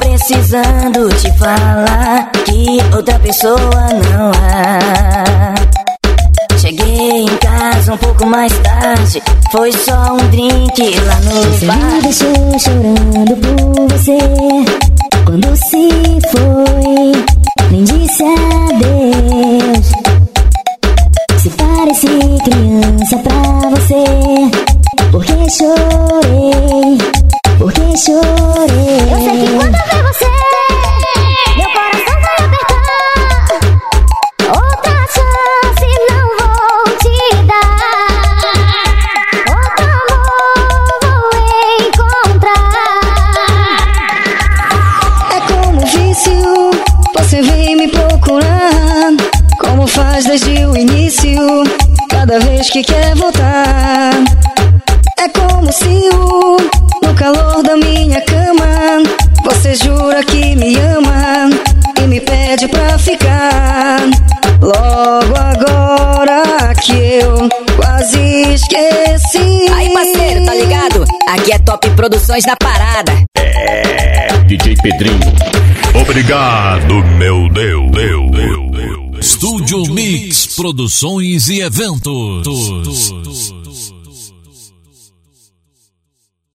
precisando te falar que outra pessoa não há. Cheguei em casa um pouco mais tarde, foi só um drink lá no Você bar. me deixou chorando por você quando se foi, nem disse adeus. Se pareci criança pra você, porque chorei, chorei. Eu sei que quando eu ver você, meu coração vai apertar. Outra chance não vou te dar. Outro amor vou encontrar. É como vício, você vem me procurar. Como faz desde o início, cada vez que quer voltar. Você jura que me ama e me pede pra ficar. Logo agora que eu quase esqueci. Aí, parceiro, tá ligado? Aqui é Top Produções na parada. DJ Pedrinho. Obrigado, meu Deus, Deus, Deus, Deus. Estúdio Mix Produções e Eventos.